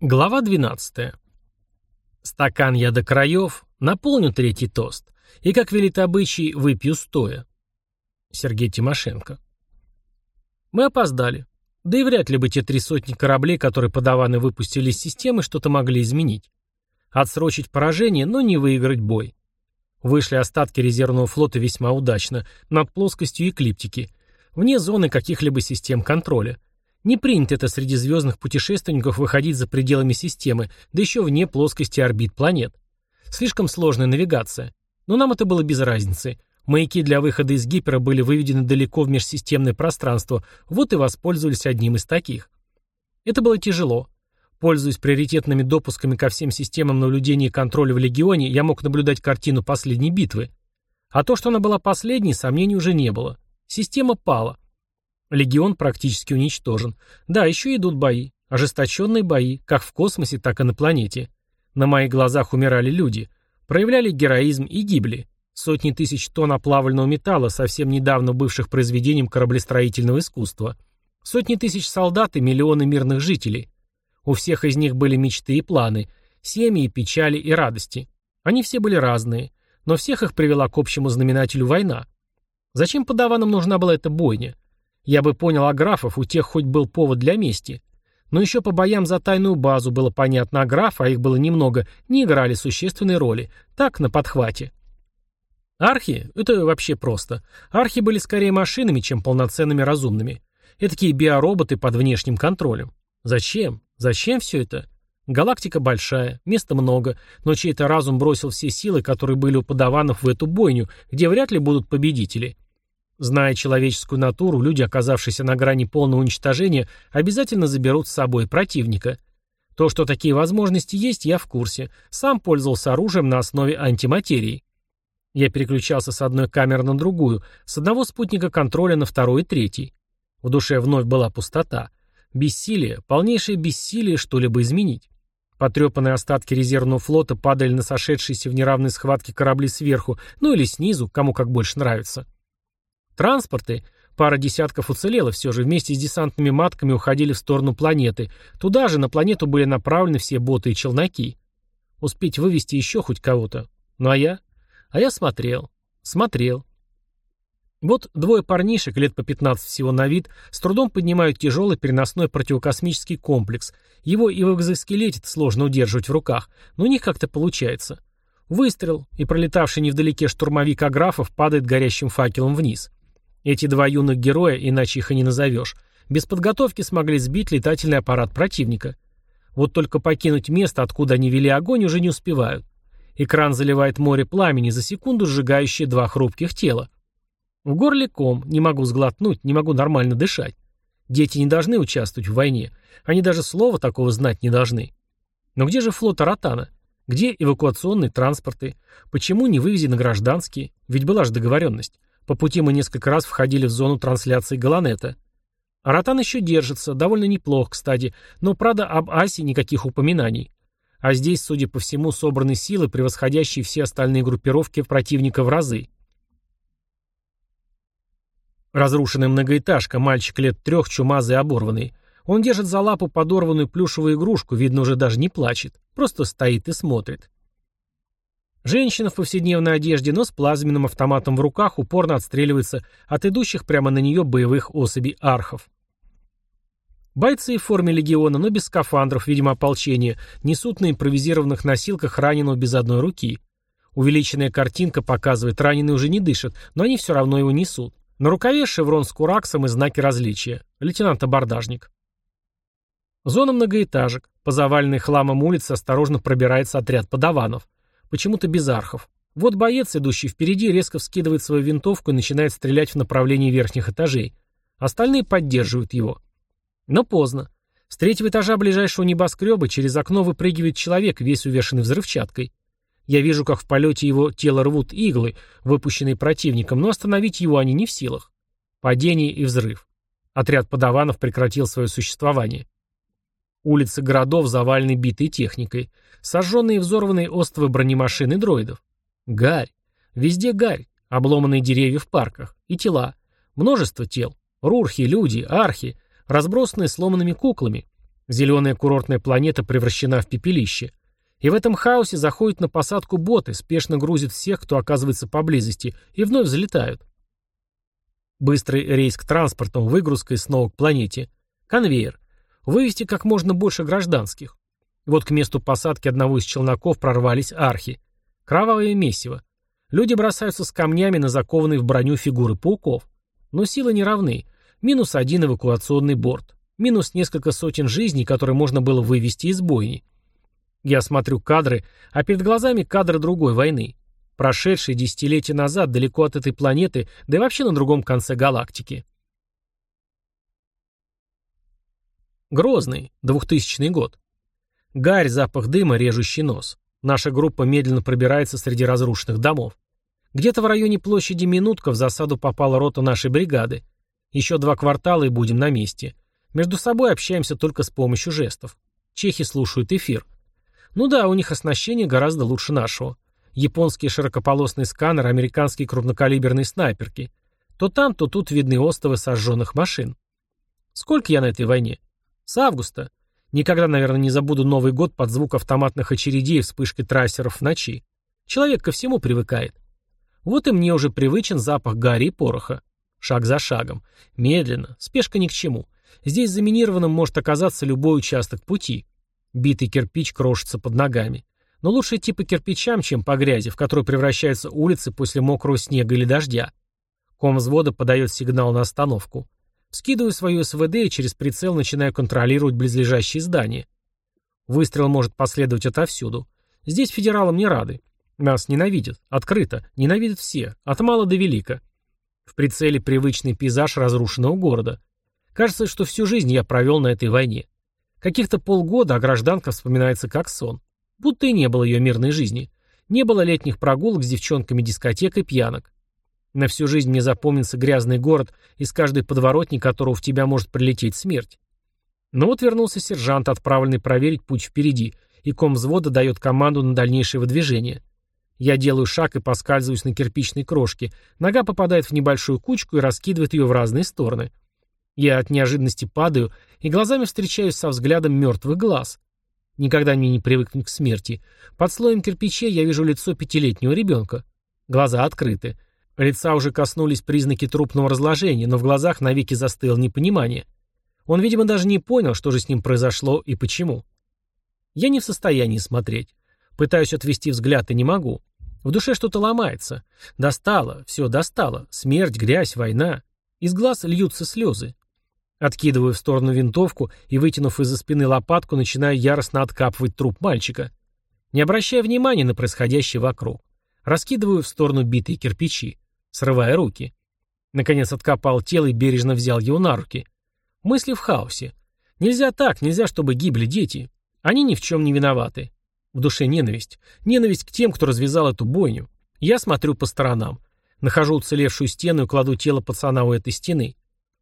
Глава 12. Стакан я до краев, наполню третий тост, и, как велит обычай, выпью стоя. Сергей Тимошенко. Мы опоздали. Да и вряд ли бы те три сотни кораблей, которые подаваны выпустили из системы, что-то могли изменить. Отсрочить поражение, но не выиграть бой. Вышли остатки резервного флота весьма удачно, над плоскостью эклиптики, вне зоны каких-либо систем контроля. Не принято это среди звездных путешественников выходить за пределами системы, да еще вне плоскости орбит планет. Слишком сложная навигация. Но нам это было без разницы. Маяки для выхода из гипера были выведены далеко в межсистемное пространство, вот и воспользовались одним из таких. Это было тяжело. Пользуясь приоритетными допусками ко всем системам наблюдения и контроля в Легионе, я мог наблюдать картину последней битвы. А то, что она была последней, сомнений уже не было. Система пала. Легион практически уничтожен. Да, еще идут бои. Ожесточенные бои, как в космосе, так и на планете. На моих глазах умирали люди. Проявляли героизм и гибли. Сотни тысяч тонн оплавленного металла, совсем недавно бывших произведением кораблестроительного искусства. Сотни тысяч солдат и миллионы мирных жителей. У всех из них были мечты и планы, семьи, и печали и радости. Они все были разные, но всех их привела к общему знаменателю война. Зачем подаванам нужна была эта бойня? Я бы понял аграфов, у тех хоть был повод для мести. Но еще по боям за тайную базу было понятно, аграфы, а их было немного, не играли существенной роли. Так, на подхвате. Архи — это вообще просто. Архи были скорее машинами, чем полноценными разумными. Этакие биороботы под внешним контролем. Зачем? Зачем все это? Галактика большая, места много, но чей-то разум бросил все силы, которые были у подаванов в эту бойню, где вряд ли будут победители. Зная человеческую натуру, люди, оказавшиеся на грани полного уничтожения, обязательно заберут с собой противника. То, что такие возможности есть, я в курсе. Сам пользовался оружием на основе антиматерии. Я переключался с одной камеры на другую, с одного спутника контроля на второй и третий. В душе вновь была пустота. Бессилие, полнейшее бессилие что-либо изменить. Потрепанные остатки резервного флота падали на сошедшиеся в неравной схватке корабли сверху, ну или снизу, кому как больше нравится. Транспорты, пара десятков уцелело все же, вместе с десантными матками уходили в сторону планеты. Туда же, на планету были направлены все боты и челноки. Успеть вывести еще хоть кого-то. Ну а я? А я смотрел. Смотрел. Вот двое парнишек, лет по 15 всего на вид, с трудом поднимают тяжелый переносной противокосмический комплекс. Его и в экзоскелете сложно удерживать в руках, но у них как-то получается. Выстрел, и пролетавший невдалеке штурмовик Аграфов падает горящим факелом вниз. Эти два юных героя, иначе их и не назовешь, без подготовки смогли сбить летательный аппарат противника. Вот только покинуть место, откуда они вели огонь, уже не успевают. Экран заливает море пламени, за секунду сжигающее два хрупких тела. В горле ком, не могу сглотнуть, не могу нормально дышать. Дети не должны участвовать в войне. Они даже слова такого знать не должны. Но где же флот Аратана? Где эвакуационные транспорты? Почему не вывезены гражданские? Ведь была же договоренность. По пути мы несколько раз входили в зону трансляции Галанета. Аратан еще держится, довольно неплохо, кстати, но, правда, об Асе никаких упоминаний. А здесь, судя по всему, собраны силы, превосходящие все остальные группировки противника в разы. Разрушенная многоэтажка, мальчик лет трех, чумазый и оборванный. Он держит за лапу подорванную плюшевую игрушку, видно, уже даже не плачет, просто стоит и смотрит. Женщина в повседневной одежде, но с плазменным автоматом в руках упорно отстреливается от идущих прямо на нее боевых особей архов. Бойцы в форме легиона, но без скафандров, видимо, ополчения, несут на импровизированных носилках раненого без одной руки. Увеличенная картинка показывает, раненый уже не дышит, но они все равно его несут. На рукаве шеврон с кураксом и знаки различия. Лейтенант-абордажник. Зона многоэтажек. По заваленной хламом улице осторожно пробирается отряд подаванов. Почему-то без архов. Вот боец, идущий впереди, резко вскидывает свою винтовку и начинает стрелять в направлении верхних этажей. Остальные поддерживают его. Но поздно. С третьего этажа ближайшего небоскреба через окно выпрыгивает человек, весь увешанный взрывчаткой. Я вижу, как в полете его тело рвут иглы, выпущенные противником, но остановить его они не в силах. Падение и взрыв. Отряд подаванов прекратил свое существование. Улицы городов завалены битой техникой. Сожженные и взорванные остовы бронемашин и дроидов. Гарь. Везде гарь. Обломанные деревья в парках. И тела. Множество тел. Рурхи, люди, архи. Разбросанные сломанными куклами. Зеленая курортная планета превращена в пепелище. И в этом хаосе заходят на посадку боты, спешно грузят всех, кто оказывается поблизости, и вновь взлетают. Быстрый рейс к транспортам, выгрузка и снова к планете. Конвейер. Вывести как можно больше гражданских. Вот к месту посадки одного из челноков прорвались архи. Кровавое месиво. Люди бросаются с камнями на закованные в броню фигуры пауков. Но силы не равны. Минус один эвакуационный борт. Минус несколько сотен жизней, которые можно было вывести из бойни. Я смотрю кадры, а перед глазами кадры другой войны. Прошедшие десятилетия назад далеко от этой планеты, да и вообще на другом конце галактики. Грозный, 2000 год. Гарь, запах дыма, режущий нос. Наша группа медленно пробирается среди разрушенных домов. Где-то в районе площади Минутка в засаду попала рота нашей бригады. Еще два квартала и будем на месте. Между собой общаемся только с помощью жестов. Чехи слушают эфир. Ну да, у них оснащение гораздо лучше нашего. Японские широкополосные сканеры, американские крупнокалиберные снайперки. То там, то тут видны остовы сожженных машин. Сколько я на этой войне? С августа. Никогда, наверное, не забуду Новый год под звук автоматных очередей и вспышки трассеров в ночи. Человек ко всему привыкает. Вот и мне уже привычен запах гари и пороха. Шаг за шагом. Медленно. Спешка ни к чему. Здесь заминированным может оказаться любой участок пути. Битый кирпич крошится под ногами. Но лучше идти по кирпичам, чем по грязи, в которую превращаются улицы после мокрого снега или дождя. Ком взвода подает сигнал на остановку. Скидываю свою СВД и через прицел начинаю контролировать близлежащие здания. Выстрел может последовать отовсюду. Здесь федералам не рады. Нас ненавидят. Открыто. Ненавидят все. От мала до велика. В прицеле привычный пейзаж разрушенного города. Кажется, что всю жизнь я провел на этой войне. Каких-то полгода, а гражданка вспоминается как сон. Будто и не было ее мирной жизни. Не было летних прогулок с девчонками дискотек и пьянок. На всю жизнь мне запомнится грязный город, из каждой подворотни которого в тебя может прилететь смерть. Но вот вернулся сержант, отправленный проверить путь впереди, и ком взвода дает команду на дальнейшее выдвижение. Я делаю шаг и поскальзываюсь на кирпичной крошке. Нога попадает в небольшую кучку и раскидывает ее в разные стороны. Я от неожиданности падаю и глазами встречаюсь со взглядом мертвых глаз. Никогда мне не привыкнуть к смерти. Под слоем кирпичей я вижу лицо пятилетнего ребенка. Глаза открыты. Лица уже коснулись признаки трупного разложения, но в глазах навеки застыло непонимание. Он, видимо, даже не понял, что же с ним произошло и почему. Я не в состоянии смотреть. Пытаюсь отвести взгляд и не могу. В душе что-то ломается. Достало, все достало. Смерть, грязь, война. Из глаз льются слезы. Откидываю в сторону винтовку и, вытянув из-за спины лопатку, начинаю яростно откапывать труп мальчика. Не обращая внимания на происходящее вокруг. Раскидываю в сторону битые кирпичи, срывая руки. Наконец откопал тело и бережно взял его на руки. Мысли в хаосе. Нельзя так, нельзя, чтобы гибли дети. Они ни в чем не виноваты. В душе ненависть. Ненависть к тем, кто развязал эту бойню. Я смотрю по сторонам. Нахожу уцелевшую стену и кладу тело пацана у этой стены.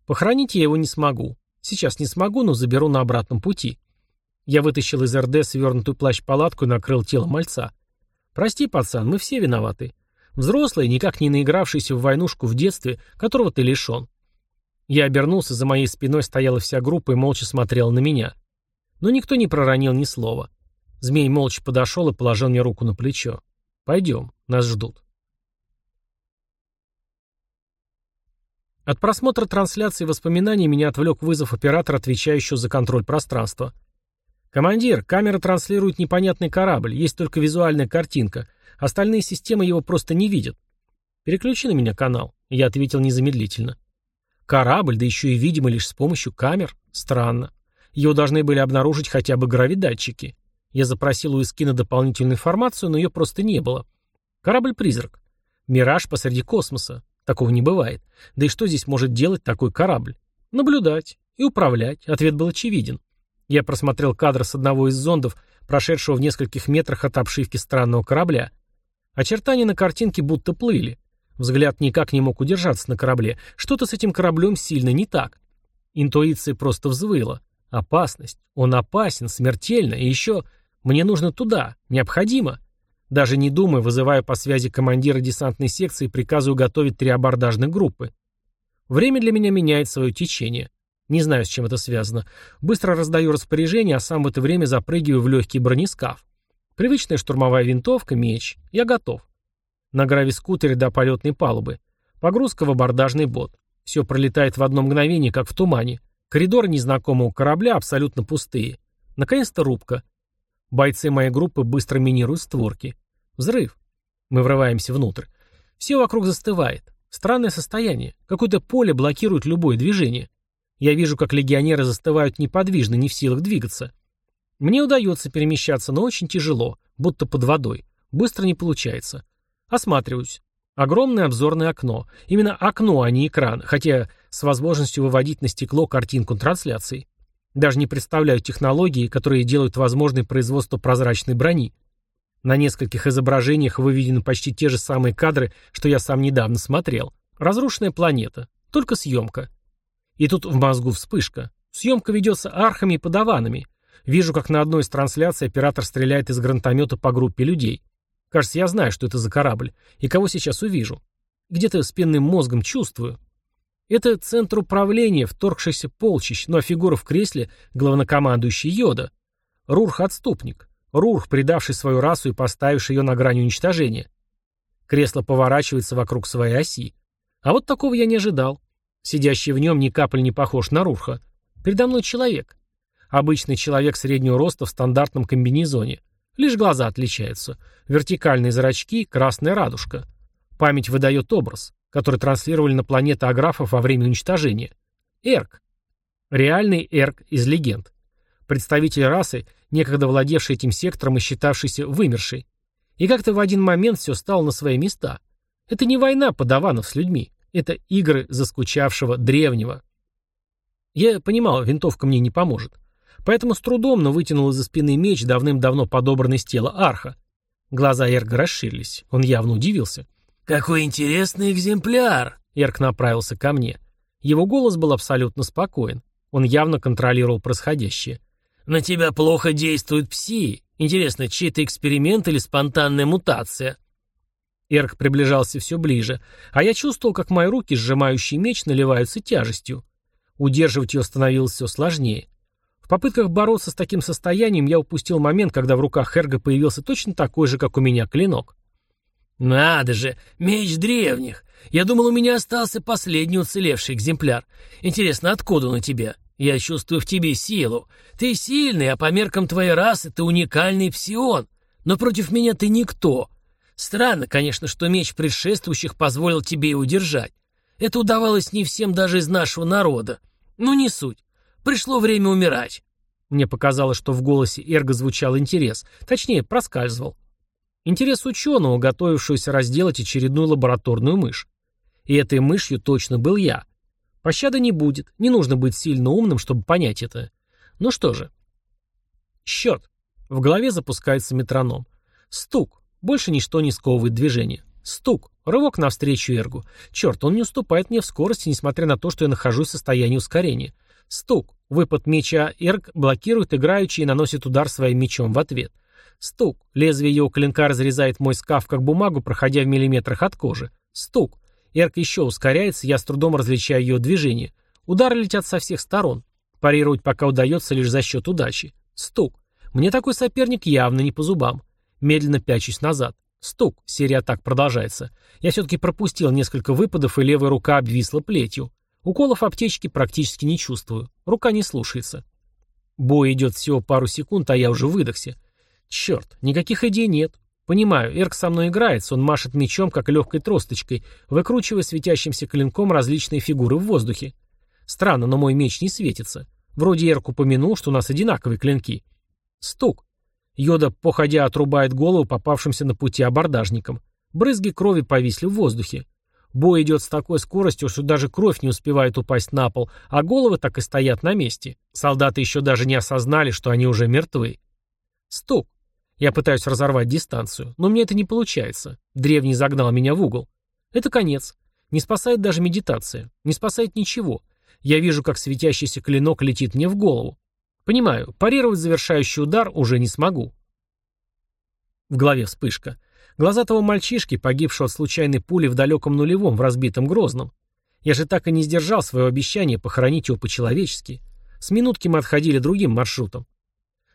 Похоронить я его не смогу. Сейчас не смогу, но заберу на обратном пути. Я вытащил из РД свернутую плащ-палатку и накрыл тело мальца. Прости, пацан, мы все виноваты. Взрослый, никак не наигравшийся в войнушку в детстве, которого ты лишен. Я обернулся, за моей спиной стояла вся группа и молча смотрела на меня. Но никто не проронил ни слова. Змей молча подошел и положил мне руку на плечо. «Пойдем, нас ждут». От просмотра трансляции воспоминаний меня отвлек вызов оператора, отвечающего за контроль пространства. «Командир, камера транслирует непонятный корабль, есть только визуальная картинка. Остальные системы его просто не видят. Переключи на меня канал». Я ответил незамедлительно. «Корабль, да еще и видимо лишь с помощью камер? Странно. Его должны были обнаружить хотя бы гравидатчики. Я запросил у Искина дополнительную информацию, но ее просто не было. Корабль-призрак. Мираж посреди космоса. Такого не бывает. Да и что здесь может делать такой корабль? Наблюдать и управлять. Ответ был очевиден. Я просмотрел кадр с одного из зондов, прошедшего в нескольких метрах от обшивки странного корабля. Очертания на картинке будто плыли. Взгляд никак не мог удержаться на корабле. Что-то с этим кораблем сильно не так. Интуиция просто взвыла. Опасность. Он опасен, смертельно. И еще мне нужно туда. Необходимо. Даже не думая, вызываю по связи командира десантной секции и приказываю готовить три абордажных группы. Время для меня меняет свое течение. Не знаю, с чем это связано. Быстро раздаю распоряжение, а сам в это время запрыгиваю в легкий бронескаф. Привычная штурмовая винтовка, меч. Я готов. На гравискутере до полетной палубы. Погрузка в абордажный бот. Все пролетает в одно мгновение, как в тумане. Коридоры незнакомого корабля абсолютно пустые. Наконец-то рубка. Бойцы моей группы быстро минируют створки. Взрыв. Мы врываемся внутрь. Все вокруг застывает. Странное состояние. Какое-то поле блокирует любое движение. Я вижу, как легионеры застывают неподвижно, не в силах двигаться. Мне удается перемещаться, но очень тяжело, будто под водой. Быстро не получается. Осматриваюсь. Огромное обзорное окно. Именно окно, а не экран, хотя с возможностью выводить на стекло картинку трансляции. Даже не представляю технологии, которые делают возможной производство прозрачной брони. На нескольких изображениях выведены почти те же самые кадры, что я сам недавно смотрел. Разрушенная планета. Только съемка. И тут в мозгу вспышка. Съемка ведется архами и подаванами. Вижу, как на одной из трансляций оператор стреляет из гранатомета по группе людей. Кажется, я знаю, что это за корабль. И кого сейчас увижу. Где-то с пенным мозгом чувствую. Это центр управления, вторгшийся полчищ, ну а фигура в кресле — главнокомандующий Йода. Рурх-отступник. Рурх, предавший свою расу и поставивший ее на грани уничтожения. Кресло поворачивается вокруг своей оси. А вот такого я не ожидал. Сидящий в нем ни капли не похож на Рурха. Передо мной человек. Обычный человек среднего роста в стандартном комбинезоне. Лишь глаза отличаются. Вертикальные зрачки, красная радужка. Память выдает образ, который транслировали на планеты Аграфов во время уничтожения. Эрк. Реальный Эрк из легенд. Представитель расы, некогда владевший этим сектором и считавшийся вымершей. И как-то в один момент все стало на свои места. Это не война подаванов с людьми. Это игры заскучавшего древнего. Я понимал, винтовка мне не поможет. Поэтому с трудом, но вытянул из-за спины меч, давным-давно подобранный с тела арха. Глаза Эрга расширились. Он явно удивился. «Какой интересный экземпляр!» Эрк направился ко мне. Его голос был абсолютно спокоен. Он явно контролировал происходящее. «На тебя плохо действуют пси. Интересно, чей-то эксперимент или спонтанная мутация?» Эрк приближался все ближе, а я чувствовал, как мои руки, сжимающие меч, наливаются тяжестью. Удерживать ее становилось все сложнее. В попытках бороться с таким состоянием я упустил момент, когда в руках Эрга появился точно такой же, как у меня, клинок. «Надо же, меч древних! Я думал, у меня остался последний уцелевший экземпляр. Интересно, откуда он у тебя? Я чувствую в тебе силу. Ты сильный, а по меркам твоей расы ты уникальный псион. Но против меня ты никто. Странно, конечно, что меч предшествующих позволил тебе и удержать. Это удавалось не всем даже из нашего народа. Но не суть. Пришло время умирать. Мне показалось, что в голосе Эрго звучал интерес. Точнее, проскальзывал. Интерес ученого, готовившегося разделать очередную лабораторную мышь. И этой мышью точно был я. Пощады не будет, не нужно быть сильно умным, чтобы понять это. Ну что же. Счет. В голове запускается метроном. Стук. Больше ничто не сковывает движение. Стук. Рывок навстречу Эргу. Черт, он не уступает мне в скорости, несмотря на то, что я нахожусь в состоянии ускорения. Стук. Выпад меча Эрг блокирует играющий и наносит удар своим мечом в ответ. Стук. Лезвие его клинка разрезает мой скаф как бумагу, проходя в миллиметрах от кожи. Стук. Эрк еще ускоряется, я с трудом различаю ее движение. Удары летят со всех сторон. Парировать пока удается лишь за счет удачи. Стук. Мне такой соперник явно не по зубам. Медленно пячусь назад. Стук. Серия атак продолжается. Я все-таки пропустил несколько выпадов, и левая рука обвисла плетью. Уколов аптечки практически не чувствую. Рука не слушается. Бой идет всего пару секунд, а я уже выдохся. Черт, никаких идей нет. Понимаю, Эрк со мной играется, он машет мечом, как легкой тросточкой, выкручивая светящимся клинком различные фигуры в воздухе. Странно, но мой меч не светится. Вроде Эрк упомянул, что у нас одинаковые клинки. Стук. Йода, походя, отрубает голову попавшимся на пути абордажникам. Брызги крови повисли в воздухе. Бой идет с такой скоростью, что даже кровь не успевает упасть на пол, а головы так и стоят на месте. Солдаты еще даже не осознали, что они уже мертвы. Стук. Я пытаюсь разорвать дистанцию, но мне это не получается. Древний загнал меня в угол. Это конец. Не спасает даже медитация. Не спасает ничего. Я вижу, как светящийся клинок летит мне в голову. Понимаю, парировать завершающий удар уже не смогу. В голове вспышка. Глаза того мальчишки, погибшего от случайной пули в далеком нулевом, в разбитом Грозном. Я же так и не сдержал свое обещание похоронить его по-человечески. С минутки мы отходили другим маршрутом.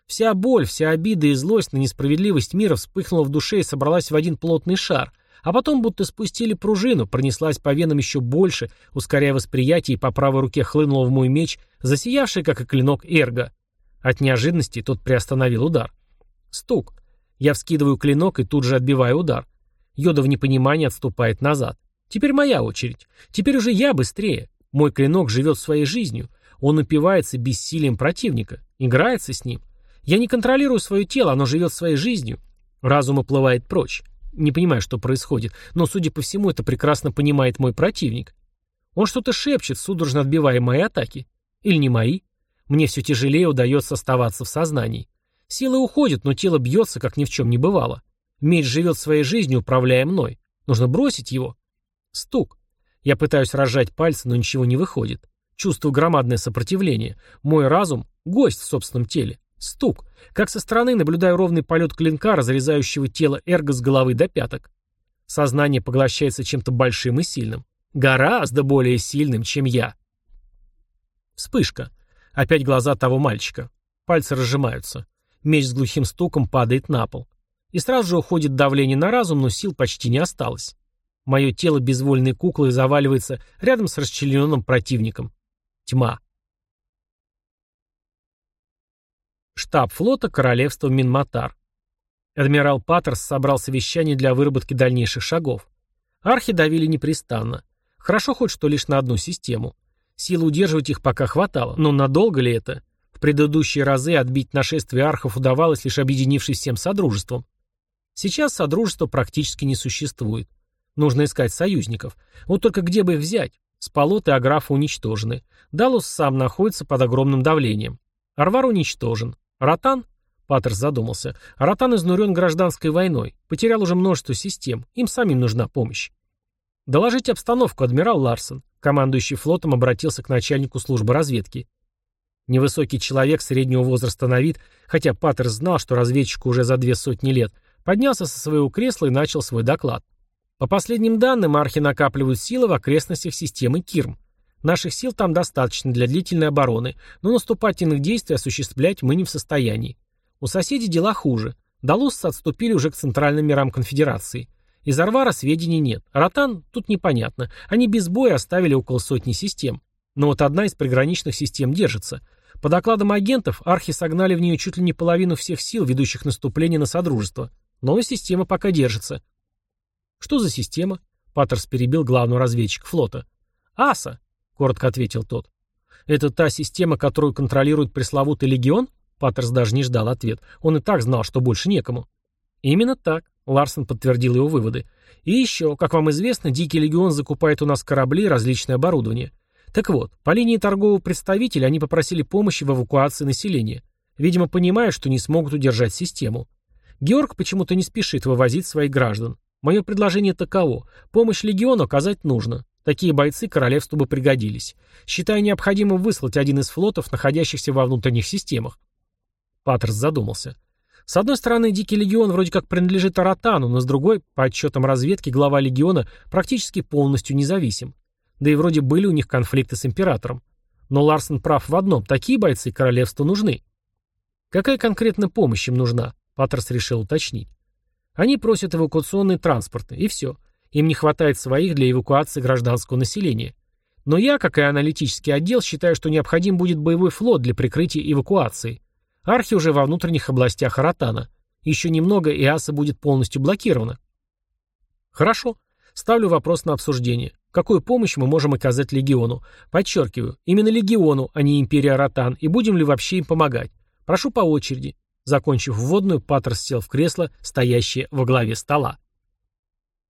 Вся боль, вся обида и злость на несправедливость мира вспыхнула в душе и собралась в один плотный шар, а потом будто спустили пружину, пронеслась по венам еще больше, ускоряя восприятие, и по правой руке хлынула в мой меч, засиявший, как и клинок, эрго. От неожиданности тот приостановил удар. Стук. Я вскидываю клинок и тут же отбиваю удар. Йода в непонимании отступает назад. Теперь моя очередь. Теперь уже я быстрее. Мой клинок живет своей жизнью. Он упивается бессилием противника. Играется с ним. Я не контролирую свое тело, оно живет своей жизнью. Разум уплывает прочь. Не понимаю, что происходит, но, судя по всему, это прекрасно понимает мой противник. Он что-то шепчет, судорожно отбивая мои атаки. Или не мои. Мне все тяжелее удается оставаться в сознании. Силы уходят, но тело бьется, как ни в чем не бывало. Меч живет своей жизнью, управляя мной. Нужно бросить его. Стук. Я пытаюсь разжать пальцы, но ничего не выходит. Чувствую громадное сопротивление. Мой разум — гость в собственном теле. Стук. Как со стороны наблюдаю ровный полет клинка, разрезающего тело эрго с головы до пяток. Сознание поглощается чем-то большим и сильным. Гораздо более сильным, чем я. Вспышка. Опять глаза того мальчика. Пальцы разжимаются. Меч с глухим стуком падает на пол. И сразу же уходит давление на разум, но сил почти не осталось. Мое тело безвольной куклой заваливается рядом с расчлененным противником. Тьма. Штаб флота Королевства Минматар. Адмирал Паттерс собрал совещание для выработки дальнейших шагов. Архи давили непрестанно. Хорошо хоть что лишь на одну систему. Силы удерживать их пока хватало, но надолго ли это? Предыдущие разы отбить нашествие архов удавалось, лишь объединившись всем содружеством. Сейчас содружества практически не существует. Нужно искать союзников. Вот только где бы их взять? Спалот и Аграфа уничтожены. Далус сам находится под огромным давлением. Арвар уничтожен. Ротан? Паттерс задумался. Ротан изнурен гражданской войной. Потерял уже множество систем. Им самим нужна помощь. Доложите обстановку, адмирал Ларсон. Командующий флотом обратился к начальнику службы разведки. Невысокий человек среднего возраста на вид, хотя Паттерс знал, что разведчику уже за две сотни лет, поднялся со своего кресла и начал свой доклад. По последним данным, архи накапливают силы в окрестностях системы Кирм. Наших сил там достаточно для длительной обороны, но наступательных действий осуществлять мы не в состоянии. У соседей дела хуже. Далусцы отступили уже к центральным мирам конфедерации. Из Арвара сведений нет. Ротан тут непонятно. Они без боя оставили около сотни систем. Но вот одна из приграничных систем держится. По докладам агентов, архи согнали в нее чуть ли не половину всех сил, ведущих наступление на Содружество. Но система пока держится. «Что за система?» Паттерс перебил главного разведчика флота. «Аса», — коротко ответил тот. «Это та система, которую контролирует пресловутый легион?» Паттерс даже не ждал ответ. Он и так знал, что больше некому. «Именно так», — Ларсон подтвердил его выводы. «И еще, как вам известно, Дикий легион закупает у нас корабли и различное оборудование. Так вот, по линии торгового представителя они попросили помощи в эвакуации населения. Видимо, понимая, что не смогут удержать систему. Георг почему-то не спешит вывозить своих граждан. Мое предложение таково. Помощь легиону оказать нужно. Такие бойцы королевству бы пригодились. Считаю необходимым выслать один из флотов, находящихся во внутренних системах. Паттерс задумался. С одной стороны, Дикий легион вроде как принадлежит Аратану, но с другой, по отчетам разведки, глава легиона практически полностью независим. Да и вроде были у них конфликты с императором. Но Ларсон прав в одном, такие бойцы королевству нужны. Какая конкретно помощь им нужна? Паттерс решил уточнить. Они просят эвакуационные транспорты, и все. Им не хватает своих для эвакуации гражданского населения. Но я, как и аналитический отдел, считаю, что необходим будет боевой флот для прикрытия эвакуации. Архи уже во внутренних областях Аратана. Еще немного, и Аса будет полностью блокирована. Хорошо. Ставлю вопрос на обсуждение. Какую помощь мы можем оказать Легиону? Подчеркиваю, именно Легиону, а не Империи Аратан, и будем ли вообще им помогать? Прошу по очереди. Закончив вводную, Паттерс сел в кресло, стоящее во главе стола.